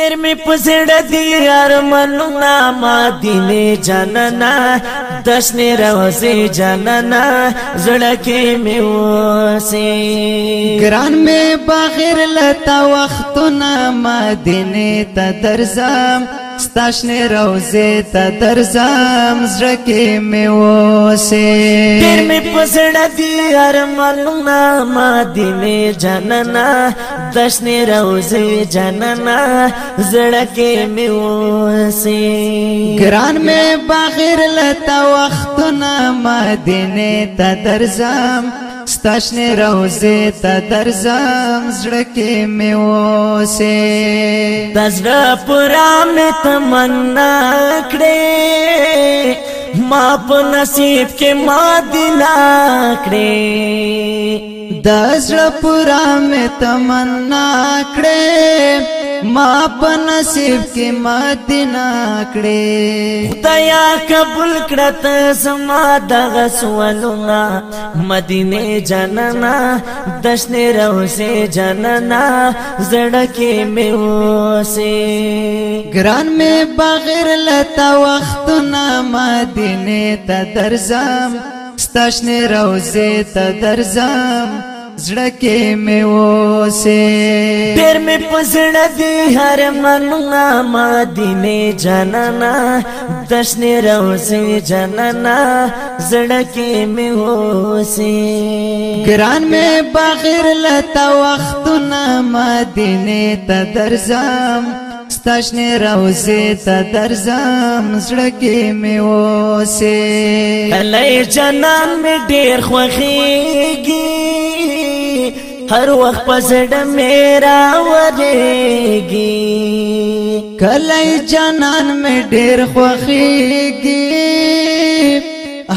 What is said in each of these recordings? تیر می پزړه دی ارمنونا مدینه جننا دشنه روزي جننا زړه کې می وسی ګران می بغیر لتا وختونه مدینه ته درځم ستاشنه روزه ته درځم زړه کې مې وسه ډېر مې پسړه دي ارمانونه مدینه جننا دشنه روزه جننا زړه کې مې وسه ګران مې باغیر لته وختونه مدینه ته درځم ستاشنې روزه ته درځم زړه کې مې اوسه دزړه پورا مې تمنا کړې ما په نصیب کې ما دلا کړې دزړه پورا مې تمنا کړې ما په نصیب کې مات نه کړې خدایا قبول کړه ته زما د غسولنا مدینه جننا دشنه روزه جننا زړه کې مې اوسه ګران مې بغیر لتا وخت نه مدینه ته درځم ستاشنه روزه ته درځم زړه کې مې وسه ډېر مې پزړه دی هر مننا مدینه جنانا دشنه روزي جنانا زړه کې مې وسه ګران مې باغیر لتا وختونه مدینه ته درځم ستاشنی روزی تا درزم زڑکی می ووسی علی جنان می دیر خوخیگی هر وخت پسړ میرا ورېږي کله جنان مې ډېر خوخيږي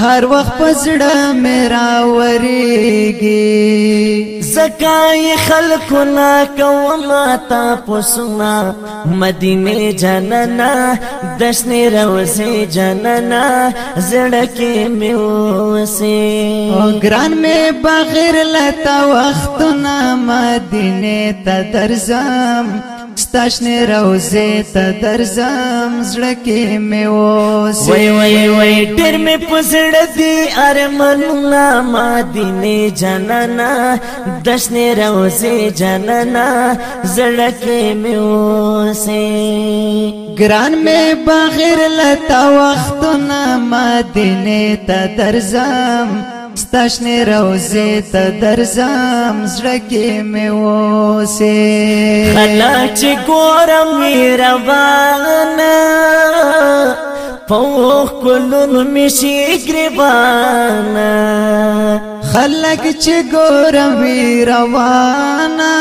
هر وخت پزړه میرا وریږي زکای خلکو نا کوما تا پوسنا مدینه جننا دشنی روزه جننا زړکی می وسی او ګران می بغیر لتا وختنا مدینه ته درځم ستاشنې روزه ته درځم زړه کې مې اوس وای وای وای ډېر مې پسړه دي ارمانونه مدینه جنانا دښنې روزه جنانا زړه کې مې اوس ګران مې بغیر لتا وختونه مدینه ته درځم ستاشنې روزه ته درځم زړه کې مې وسه خلا چې ګورم روانه پوخ کلون میشی گریبانا خلق چه گورم روانه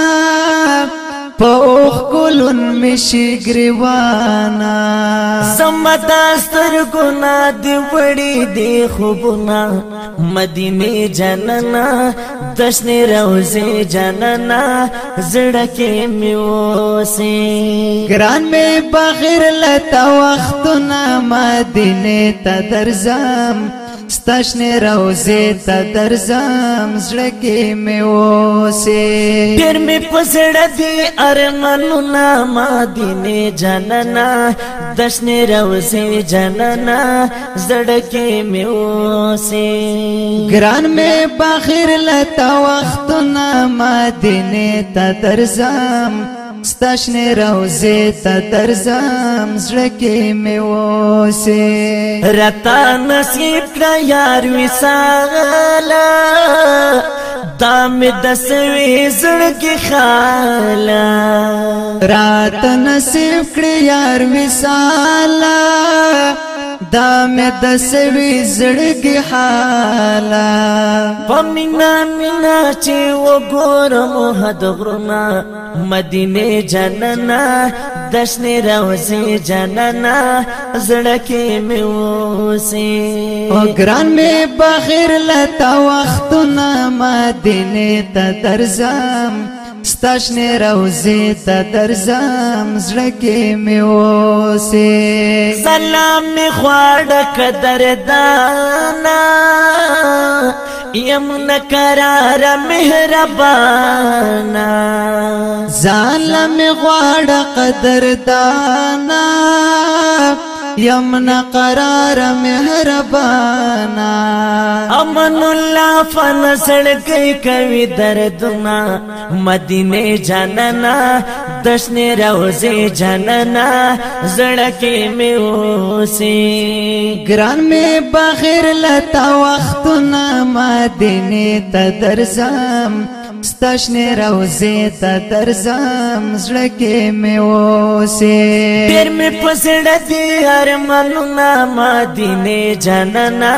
په اوخ ګلون مشي ګریوانا سمتا ستر ګنا دی وړي دی خوبنا مدینه جننا دشنه روزه جننا زړه کې میوسه ګران می بغیر لتا وختونه مدینه ته درځم ستشنی روزی تا درزم زڑکی می ووسی پیر می پزڑ دی ارمانونا مادینی جاننا دشنی روزی جاننا زڑکی می ووسی گران می باخر لتا وقتونا مادینی تا درزم ستاشنې روزه ته درځم زړه کې مې وسه رتا نصیب کړ یار وساله دام دسوی زړګي خالا رات نصیب کړ یار وساله دا مې د سوي زړګي حالا پمینا مینا چې وګورم حد غرنا مدینه جننا دشنې روزي جننا زړکه مې وسی او ګران مې بخیر لتا وختونه مدینه ته درځم ستاشنې روزې ته درځم زړه کې مې اوسې سلام مې خواړه قدر دانا یم نقرار مهربانا ظالم غواړه قدر دانا یمنا قرار مهربانا امن الله فن سړکې کوي دردنا مدینه جاننا دشن روزه جاننا زړکه مې اوسې ګران مې بخیر لتا وختونه مدینه ته درځم ستاشنې روزه ته درځم زړه کې مې اوسې ډېر مې پسړه دي ارمانونه مدینه جننا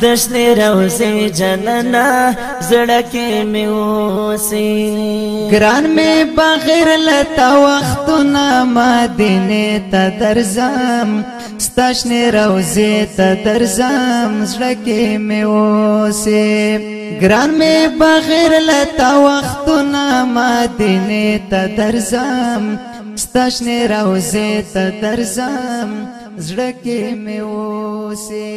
دشنې روزه جننا زړه کې مې اوسې ګران مې بغیر لتا وختونه مدینه ته درځم ستاشنې روزې ته درځم زړه کې مې اوسې ګران مې بغیر لته وختونه مدینه ته درځم ستاشنې روزې ته درځم زړه کې مې اوسې